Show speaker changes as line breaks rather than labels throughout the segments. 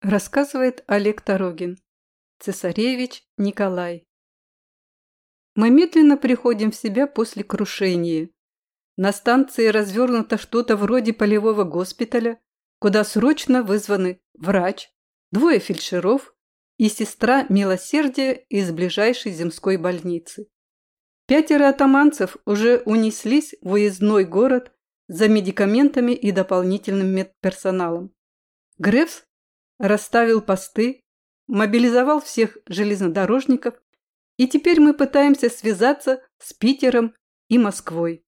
Рассказывает Олег Тарогин. Цесаревич Николай. Мы медленно приходим в себя после крушения. На станции развернуто что-то вроде полевого госпиталя, куда срочно вызваны врач, двое фельдшеров и сестра милосердия из ближайшей земской больницы. Пятеро атаманцев уже унеслись в уездной город за медикаментами и дополнительным медперсоналом. Грефс расставил посты, мобилизовал всех железнодорожников, и теперь мы пытаемся связаться с Питером и Москвой.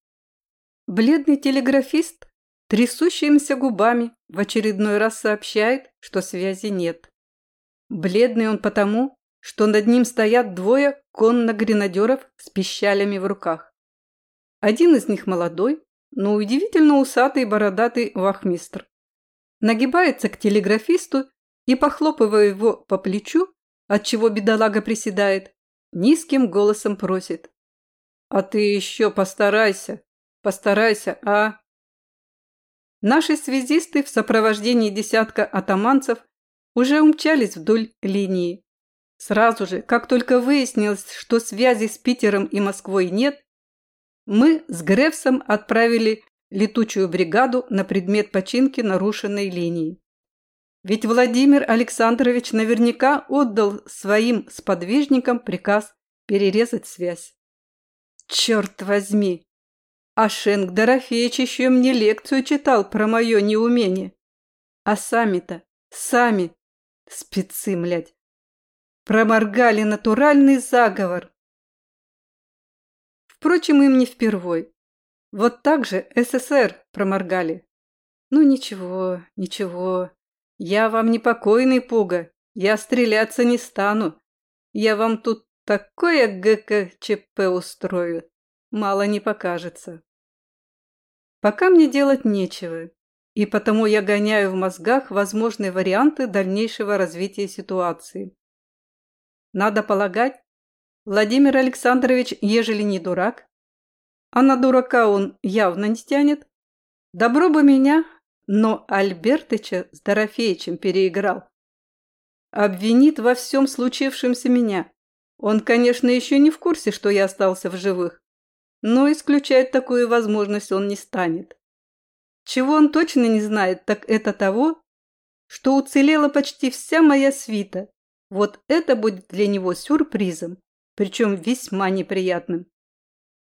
Бледный телеграфист трясущимися губами в очередной раз сообщает, что связи нет. Бледный он потому, что над ним стоят двое конно-гренадеров с пищалями в руках. Один из них молодой, но удивительно усатый бородатый вахмистр. Нагибается к телеграфисту и, похлопывая его по плечу, отчего бедолага приседает, низким голосом просит. «А ты еще постарайся, постарайся, а?» Наши связисты в сопровождении десятка атаманцев уже умчались вдоль линии. Сразу же, как только выяснилось, что связи с Питером и Москвой нет, мы с Грефсом отправили летучую бригаду на предмет починки нарушенной линии. Ведь Владимир Александрович наверняка отдал своим сподвижникам приказ перерезать связь. Черт возьми! А Шенк Дорофеевич еще мне лекцию читал про мое неумение. А сами-то, сами, спецы, млядь, проморгали натуральный заговор. Впрочем, им не впервой. Вот так же СССР проморгали. Ну ничего, ничего. Я вам не покойный пуга. Я стреляться не стану. Я вам тут такое ГКЧП устрою. Мало не покажется. Пока мне делать нечего, и потому я гоняю в мозгах возможные варианты дальнейшего развития ситуации. Надо полагать, Владимир Александрович, ежели не дурак, а на дурака он явно не тянет. Добро бы меня, но Альбертыча с Дорофеичем переиграл. Обвинит во всем случившемся меня. Он, конечно, еще не в курсе, что я остался в живых, но исключать такую возможность он не станет. Чего он точно не знает, так это того, что уцелела почти вся моя свита. Вот это будет для него сюрпризом, причем весьма неприятным.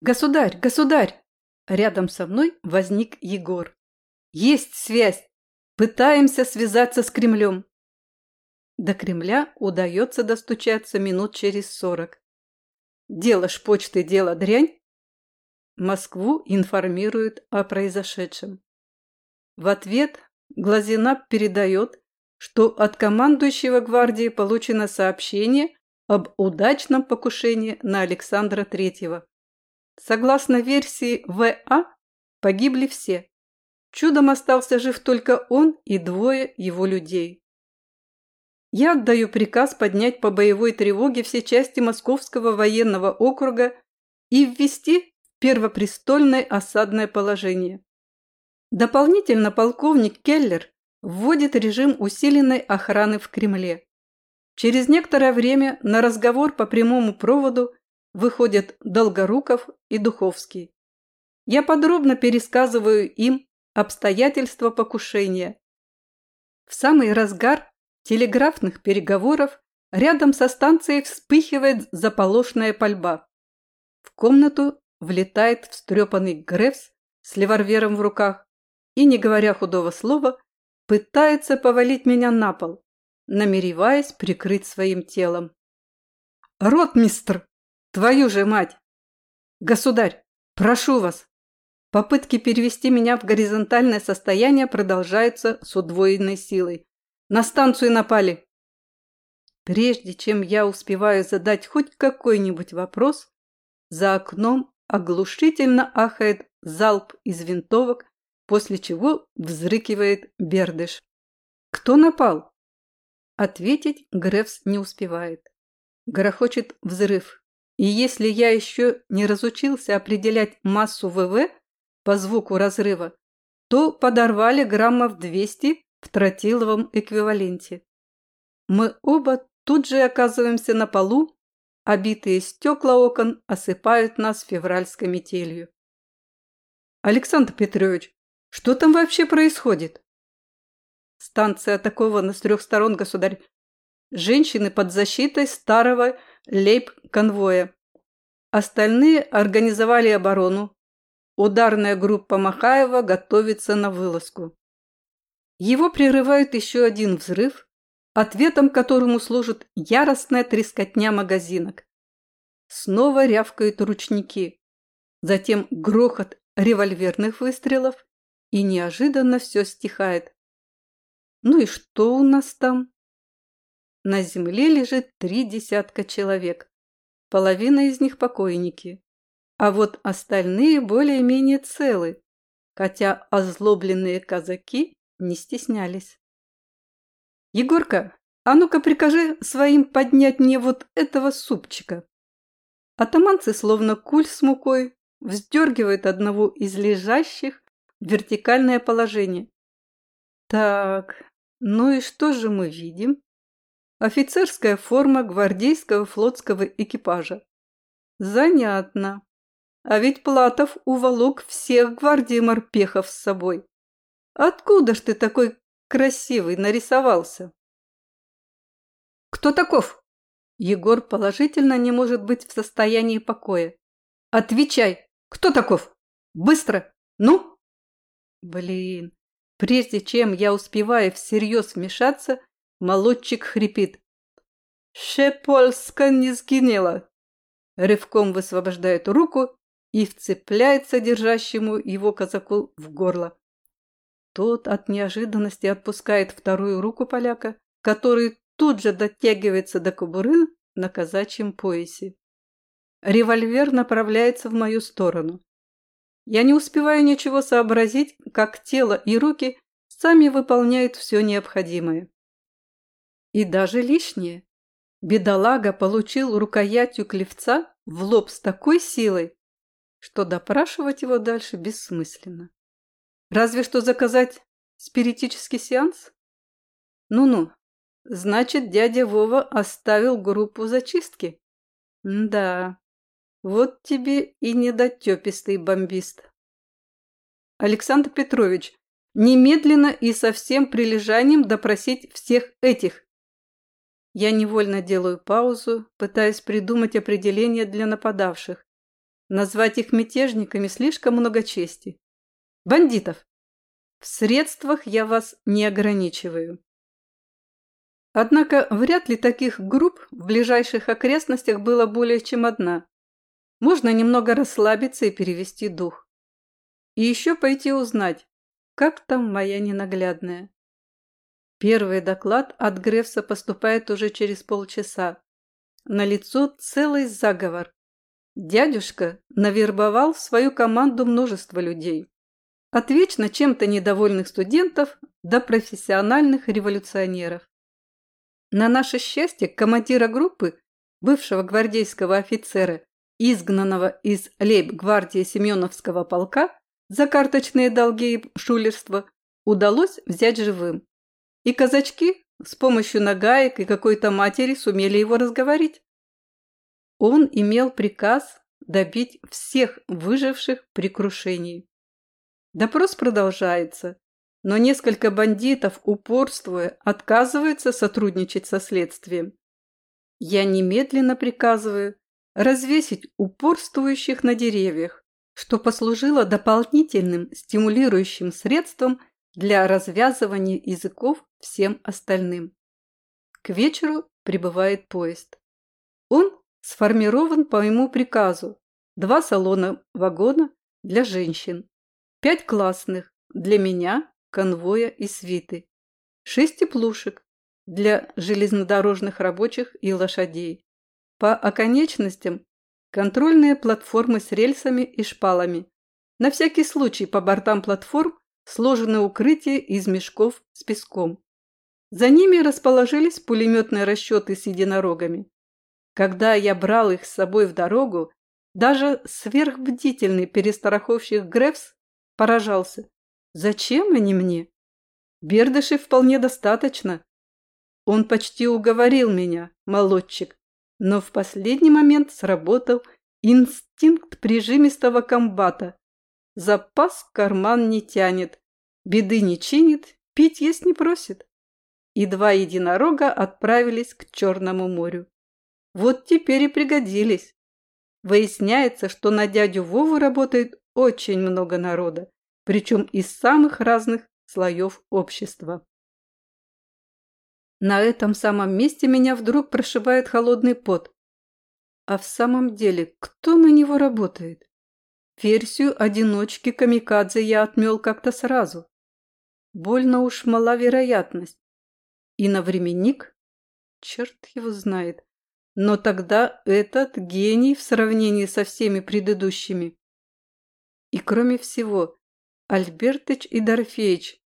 «Государь, государь!» Рядом со мной возник Егор. «Есть связь! Пытаемся связаться с Кремлем!» До Кремля удается достучаться минут через сорок. Дело ж почты, дело дрянь. Москву информируют о произошедшем. В ответ Глазина передает, что от командующего гвардии получено сообщение об удачном покушении на Александра Третьего. Согласно версии В.А., погибли все. Чудом остался жив только он и двое его людей. Я отдаю приказ поднять по боевой тревоге все части Московского военного округа и ввести первопрестольное осадное положение. Дополнительно полковник Келлер вводит режим усиленной охраны в Кремле. Через некоторое время на разговор по прямому проводу выходят Долгоруков и Духовский. Я подробно пересказываю им обстоятельства покушения. В самый разгар телеграфных переговоров рядом со станцией вспыхивает заполошная пальба. В комнату влетает встрепанный Грефс с леварвером в руках и, не говоря худого слова, пытается повалить меня на пол, намереваясь прикрыть своим телом. «Ротмистр!» Твою же мать! Государь, прошу вас! Попытки перевести меня в горизонтальное состояние продолжаются с удвоенной силой. На станцию напали. Прежде чем я успеваю задать хоть какой-нибудь вопрос, за окном оглушительно ахает залп из винтовок, после чего взрыкивает Бердыш. Кто напал? Ответить Грефс не успевает. Грохочет взрыв. И если я еще не разучился определять массу ВВ по звуку разрыва, то подорвали граммов 200 в тротиловом эквиваленте. мы оба тут же оказываемся на полу, обитые стекла окон осыпают нас февральской метелью. Александр Петрович, что там вообще происходит? Станция атакована с трех сторон, государь. Женщины под защитой старого лейб-конвоя. Остальные организовали оборону. Ударная группа Махаева готовится на вылазку. Его прерывает еще один взрыв, ответом которому служит яростная трескотня магазинок. Снова рявкают ручники. Затем грохот револьверных выстрелов, и неожиданно все стихает. Ну и что у нас там? На земле лежит три десятка человек. Половина из них покойники. А вот остальные более-менее целы, хотя озлобленные казаки не стеснялись. «Егорка, а ну-ка прикажи своим поднять мне вот этого супчика». Атаманцы, словно куль с мукой, вздергивают одного из лежащих в вертикальное положение. Так, ну и что же мы видим? Офицерская форма гвардейского флотского экипажа. Занятно. А ведь Платов уволок всех гвардии морпехов с собой. Откуда ж ты такой красивый нарисовался. Кто таков? Егор положительно не может быть в состоянии покоя. Отвечай, кто таков? Быстро, ну? Блин, прежде чем я успеваю всерьез вмешаться, молодчик хрипит. Шепольска не сгинела. Рывком высвобождает руку и вцепляется держащему его казаку в горло. Тот от неожиданности отпускает вторую руку поляка, который тут же дотягивается до кобуры на казачьем поясе. Револьвер направляется в мою сторону. Я не успеваю ничего сообразить, как тело и руки сами выполняют все необходимое. И даже лишнее. Бедолага получил рукоятью клевца в лоб с такой силой, что допрашивать его дальше бессмысленно. Разве что заказать спиритический сеанс? Ну-ну, значит, дядя Вова оставил группу зачистки. да, вот тебе и недотепистый бомбист. Александр Петрович, немедленно и со всем прилежанием допросить всех этих. Я невольно делаю паузу, пытаясь придумать определение для нападавших. Назвать их мятежниками слишком много чести. Бандитов. В средствах я вас не ограничиваю. Однако вряд ли таких групп в ближайших окрестностях было более чем одна. Можно немного расслабиться и перевести дух. И еще пойти узнать, как там моя ненаглядная. Первый доклад от Грефса поступает уже через полчаса. На лицо целый заговор. Дядюшка навербовал в свою команду множество людей. От вечно чем-то недовольных студентов до профессиональных революционеров. На наше счастье командира группы, бывшего гвардейского офицера, изгнанного из лейб-гвардии Семеновского полка за карточные долги и шулерство, удалось взять живым. И казачки с помощью нагаек и какой-то матери сумели его разговорить. Он имел приказ добить всех выживших при крушении. Допрос продолжается, но несколько бандитов, упорствуя, отказываются сотрудничать со следствием. Я немедленно приказываю развесить упорствующих на деревьях, что послужило дополнительным стимулирующим средством для развязывания языков всем остальным. К вечеру прибывает поезд. Он сформирован по моему приказу. Два салона вагона для женщин, Пять классных для меня, конвоя и свиты. Шесть теплушек для железнодорожных рабочих и лошадей. По оконечностям контрольные платформы с рельсами и шпалами. На всякий случай по бортам платформ сложены укрытия из мешков с песком. За ними расположились пулеметные расчеты с единорогами. Когда я брал их с собой в дорогу, даже сверхбдительный перестраховщик Грефс Поражался. Зачем они мне? Бердышей вполне достаточно. Он почти уговорил меня, молодчик, но в последний момент сработал инстинкт прижимистого комбата. Запас карман не тянет, беды не чинит, пить есть не просит. И два единорога отправились к Черному морю. Вот теперь и пригодились. Выясняется, что на дядю Вову работает очень много народа, причем из самых разных слоев общества. На этом самом месте меня вдруг прошибает холодный пот. А в самом деле, кто на него работает? Версию одиночки камикадзе я отмел как-то сразу. Больно уж мала вероятность. И на временник? Черт его знает. Но тогда этот гений в сравнении со всеми предыдущими. И кроме всего, Альбертыч и Дорфеич,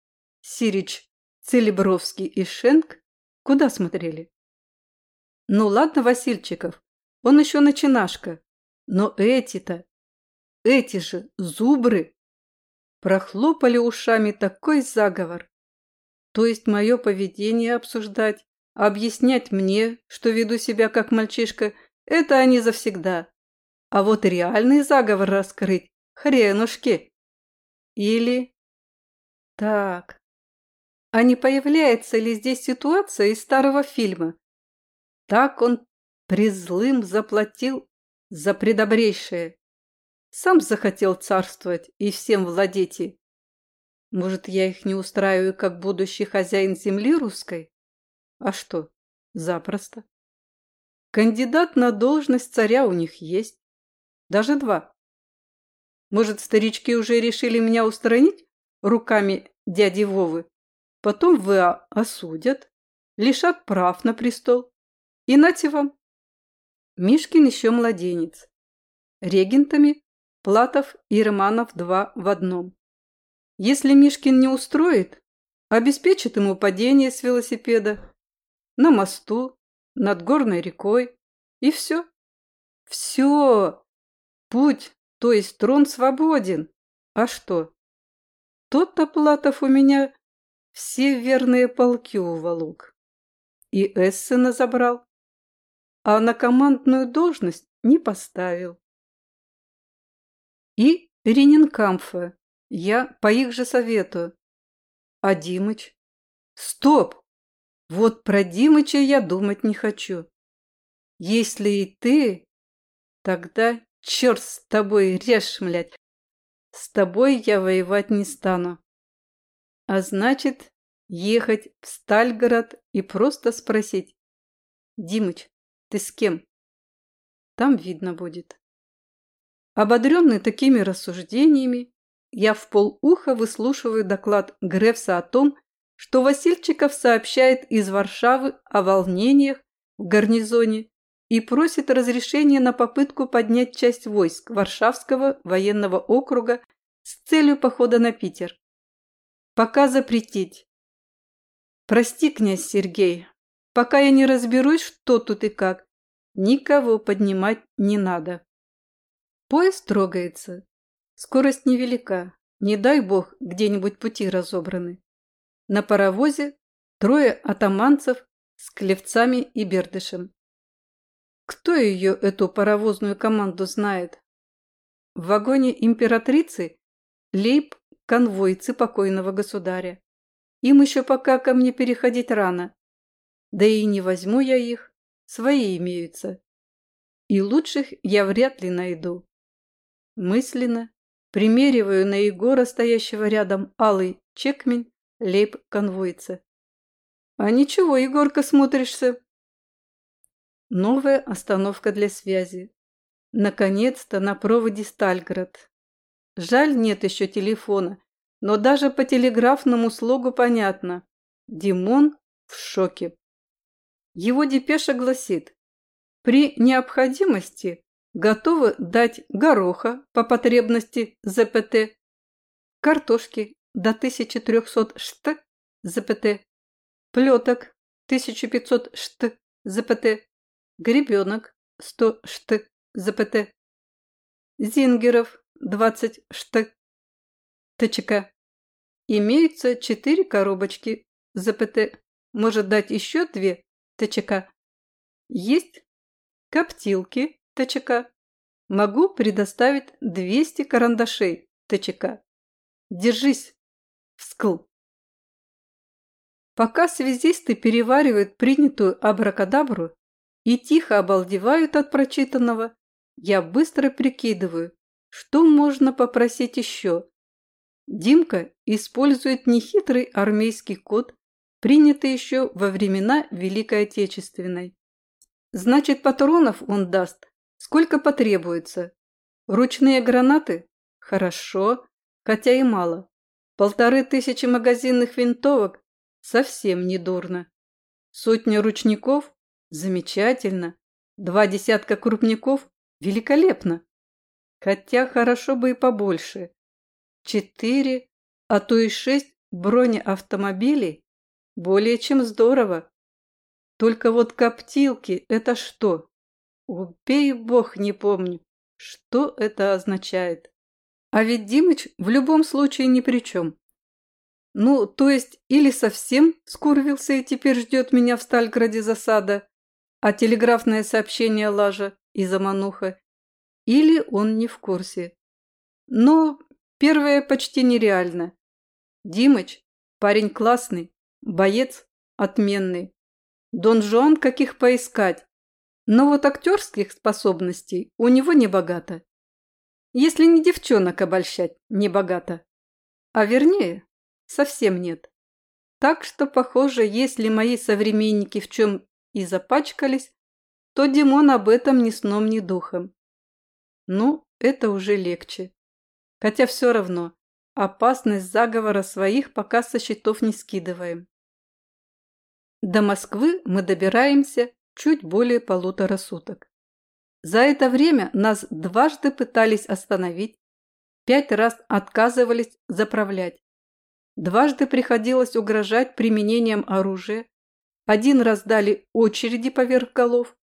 Сирич, Целебровский и Шенк куда смотрели? Ну ладно, Васильчиков, он еще начинашка. Но эти-то, эти же зубры, прохлопали ушами такой заговор. То есть мое поведение обсуждать, объяснять мне, что веду себя как мальчишка, это они завсегда. А вот реальный заговор раскрыть – хренушки. Или... Так. А не появляется ли здесь ситуация из старого фильма? Так он призлым заплатил за предобрейшее. Сам захотел царствовать и всем владеть. Может, я их не устраиваю как будущий хозяин земли русской? А что, запросто. Кандидат на должность царя у них есть. Даже два. Может, старички уже решили меня устранить руками дяди Вовы? Потом вы осудят, лишат прав на престол. И нате вам. Мишкин еще младенец. Регентами Платов и Романов два в одном. Если Мишкин не устроит, обеспечит ему падение с велосипеда на мосту, над горной рекой, и все. Все. Путь, то есть трон свободен. А что? Тот-то Платов у меня все верные полки уволок. И Эссена забрал, а на командную должность не поставил. И Ренинкамфа я по их же совету. А Димыч? Стоп! Вот про Димыча я думать не хочу. Если и ты, тогда черт с тобой, режь, млядь. С тобой я воевать не стану. А значит, ехать в Стальгород и просто спросить. Димыч, ты с кем? Там видно будет. Ободренный такими рассуждениями, я в полуха выслушиваю доклад Грефса о том, что Васильчиков сообщает из Варшавы о волнениях в гарнизоне и просит разрешения на попытку поднять часть войск Варшавского военного округа с целью похода на Питер. Пока запретить. Прости, князь Сергей, пока я не разберусь, что тут и как, никого поднимать не надо. Поезд трогается. Скорость невелика, не дай бог, где-нибудь пути разобраны. На паровозе трое атаманцев с клевцами и бердышем. Кто ее, эту паровозную команду, знает? В вагоне императрицы лейб конвойцы покойного государя. Им еще пока ко мне переходить рано. Да и не возьму я их, свои имеются. И лучших я вряд ли найду. Мысленно примериваю на Егора, стоящего рядом, алый чекмень лейб-конвойца. А ничего, Егорка, смотришься. Новая остановка для связи. Наконец-то на проводе Стальград. Жаль, нет еще телефона, но даже по телеграфному слогу понятно. Димон в шоке. Его депеша гласит, при необходимости готовы дать гороха по потребности ЗПТ, картошки до 1300 шт ЗПТ, плеток 1500 шт ЗПТ, гребенок 100 шт ЗПТ, зингеров 20 штук ТЧК. Имеются 4 коробочки ЗПТ может дать еще две ТЧК. Есть коптилки ТЧК. Могу предоставить 200 карандашей ТЧК. Держись, вскл. Пока связисты переваривают принятую абракадабру и тихо обалдевают от прочитанного, я быстро прикидываю, что можно попросить еще. Димка использует нехитрый армейский код, принятый еще во времена Великой Отечественной. Значит, патронов он даст, сколько потребуется. Ручные гранаты? Хорошо, хотя и мало. Полторы тысячи магазинных винтовок Совсем не дурно. Сотня ручников? Замечательно. Два десятка крупников? Великолепно. Хотя хорошо бы и побольше. Четыре, а то и шесть бронеавтомобилей? Более чем здорово. Только вот коптилки – это что? Убей бог, не помню, что это означает. А ведь Димыч в любом случае ни при чем. Ну, то есть, или совсем скурвился и теперь ждет меня в Стальграде засада, а телеграфное сообщение лажа и замануха, или он не в курсе. Но первое почти нереально. Димыч – парень классный, боец отменный. Дон Жуан каких поискать, но вот актерских способностей у него не богато. Если не девчонок обольщать, не богато. А вернее, совсем нет. Так что, похоже, если мои современники в чем и запачкались, то Димон об этом ни сном, ни духом. Ну, это уже легче. Хотя все равно, опасность заговора своих пока со счетов не скидываем. До Москвы мы добираемся чуть более полутора суток. За это время нас дважды пытались остановить, пять раз отказывались заправлять. Дважды приходилось угрожать применением оружия, один раз дали очереди поверх голов,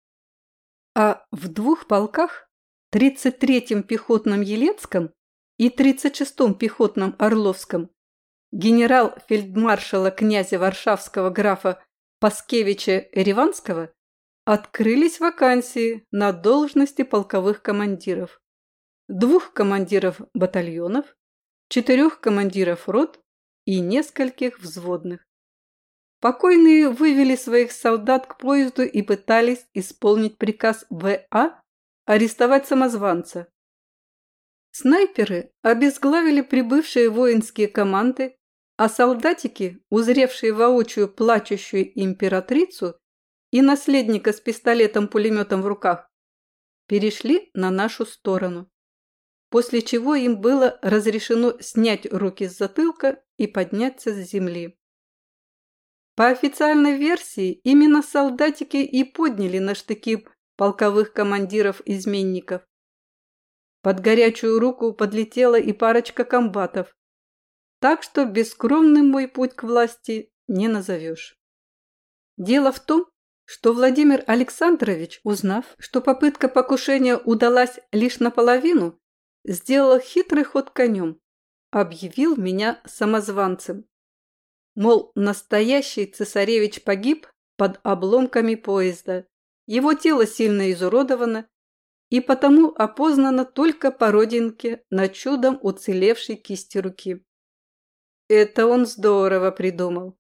а в двух полках, 33-м пехотном Елецком и 36-м пехотном Орловском, генерал-фельдмаршала князя Варшавского графа Паскевича Ереванского открылись вакансии на должности полковых командиров, двух командиров батальонов, четырех командиров рот и нескольких взводных. Покойные вывели своих солдат к поезду и пытались исполнить приказ В.А. арестовать самозванца. Снайперы обезглавили прибывшие воинские команды, а солдатики, узревшие воочию плачущую императрицу и наследника с пистолетом-пулеметом в руках, перешли на нашу сторону после чего им было разрешено снять руки с затылка и подняться с земли. По официальной версии, именно солдатики и подняли на штыки полковых командиров-изменников. Под горячую руку подлетела и парочка комбатов, так что бескромным мой путь к власти не назовешь. Дело в том, что Владимир Александрович, узнав, что попытка покушения удалась лишь наполовину, сделал хитрый ход конем, объявил меня самозванцем. Мол, настоящий цесаревич погиб под обломками поезда, его тело сильно изуродовано и потому опознано только по родинке на чудом уцелевшей кисти руки. Это он здорово придумал.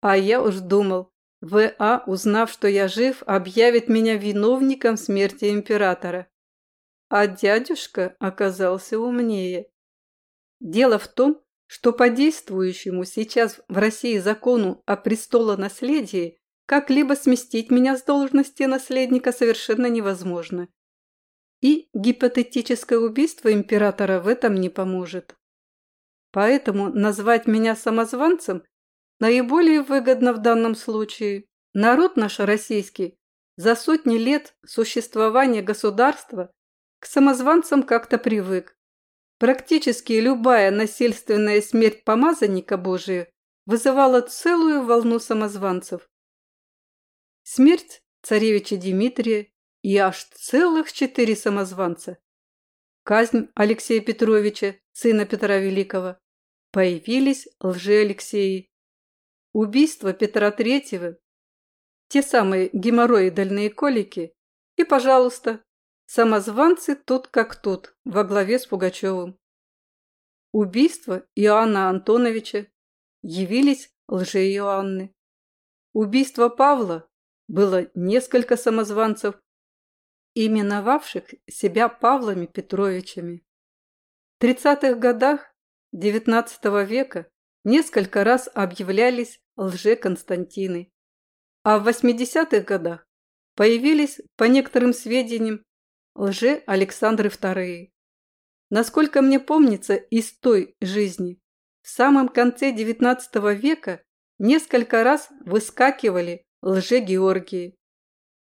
А я уж думал, В.А., узнав, что я жив, объявит меня виновником смерти императора. А дядюшка оказался умнее. Дело в том, что по действующему сейчас в России закону о престолонаследии как-либо сместить меня с должности наследника совершенно невозможно. И гипотетическое убийство императора в этом не поможет. Поэтому назвать меня самозванцем наиболее выгодно в данном случае. Народ наш российский за сотни лет существования государства к самозванцам как-то привык. Практически любая насильственная смерть помазанника Божия вызывала целую волну самозванцев. Смерть царевича Дмитрия и аж целых четыре самозванца. Казнь Алексея Петровича, сына Петра Великого. Появились лжи-Алексеи. Убийство Петра Третьего, те самые геморроидальные колики и, пожалуйста, самозванцы тут как тут, во главе с Пугачевым. Убийство Иоанна Антоновича явились лже-Иоанны. Убийство Павла было несколько самозванцев, именовавших себя Павлами Петровичами. В 30-х годах XIX века несколько раз объявлялись лже-Константины, а в 80-х годах появились, по некоторым сведениям, лже-Александры II. Насколько мне помнится из той жизни, в самом конце XIX века несколько раз выскакивали лже-Георгии.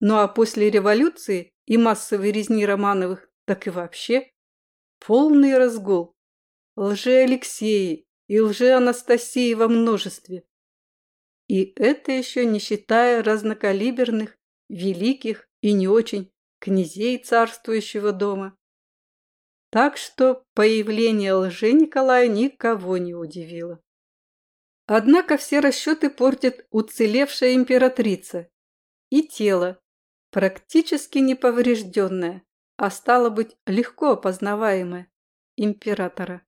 Ну а после революции и массовой резни Романовых, так и вообще полный разгул. Лже-Алексеи и лже-Анастасии во множестве. И это еще не считая разнокалиберных, великих и не очень князей царствующего дома. Так что появление лжи Николая никого не удивило. Однако все расчеты портит уцелевшая императрица и тело, практически неповрежденное, а стало быть легко опознаваемое, императора.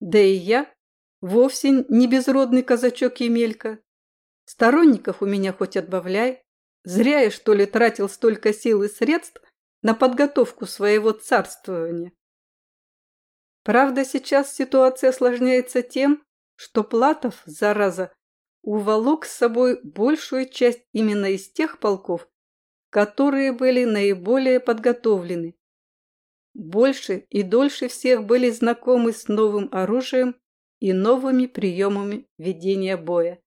Да и я вовсе не безродный казачок Емелька. Сторонников у меня хоть отбавляй. Зря я, что ли, тратил столько сил и средств на подготовку своего царствования. Правда, сейчас ситуация осложняется тем, что Платов, зараза, уволок с собой большую часть именно из тех полков, которые были наиболее подготовлены. Больше и дольше всех были знакомы с новым оружием и новыми приемами ведения боя.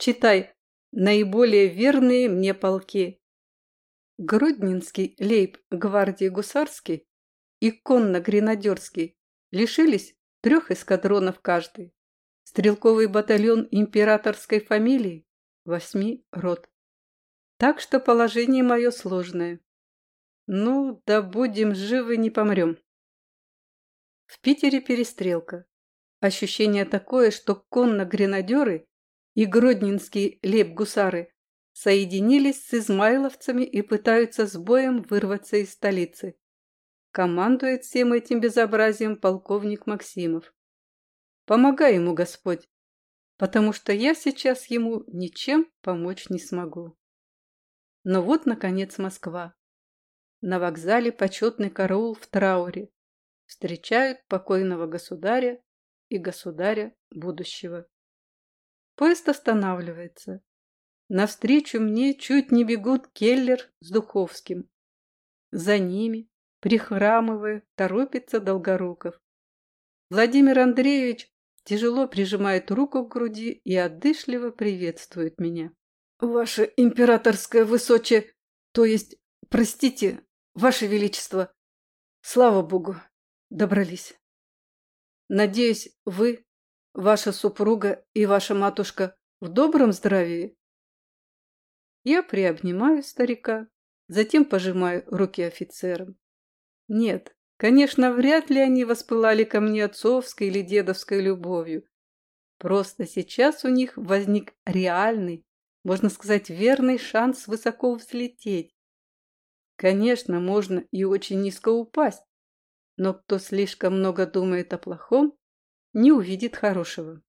Читай, наиболее верные мне полки. Гродненский лейб гвардии гусарский и конно-гренадерский лишились трех эскадронов каждый. Стрелковый батальон императорской фамилии – восьми рот. Так что положение мое сложное. Ну, да будем живы, не помрем. В Питере перестрелка. Ощущение такое, что конно-гренадеры и гродненские лейб-гусары соединились с измайловцами и пытаются с боем вырваться из столицы. Командует всем этим безобразием полковник Максимов. Помогай ему, Господь, потому что я сейчас ему ничем помочь не смогу. Но вот, наконец, Москва. На вокзале почетный караул в трауре. Встречают покойного государя и государя будущего. Поезд останавливается. Навстречу мне чуть не бегут Келлер с Духовским. За ними прихрамывая, торопится Долгоруков. Владимир Андреевич тяжело прижимает руку к груди и отдышливо приветствует меня. «Ваше императорское высочие, то есть, простите, ваше величество, слава богу, добрались. Надеюсь, вы, ваша супруга и ваша матушка в добром здравии?» Я приобнимаю старика, затем пожимаю руки офицерам. Нет, конечно, вряд ли они воспылали ко мне отцовской или дедовской любовью. Просто сейчас у них возник реальный, можно сказать, верный шанс высоко взлететь. Конечно, можно и очень низко упасть, но кто слишком много думает о плохом, не увидит хорошего.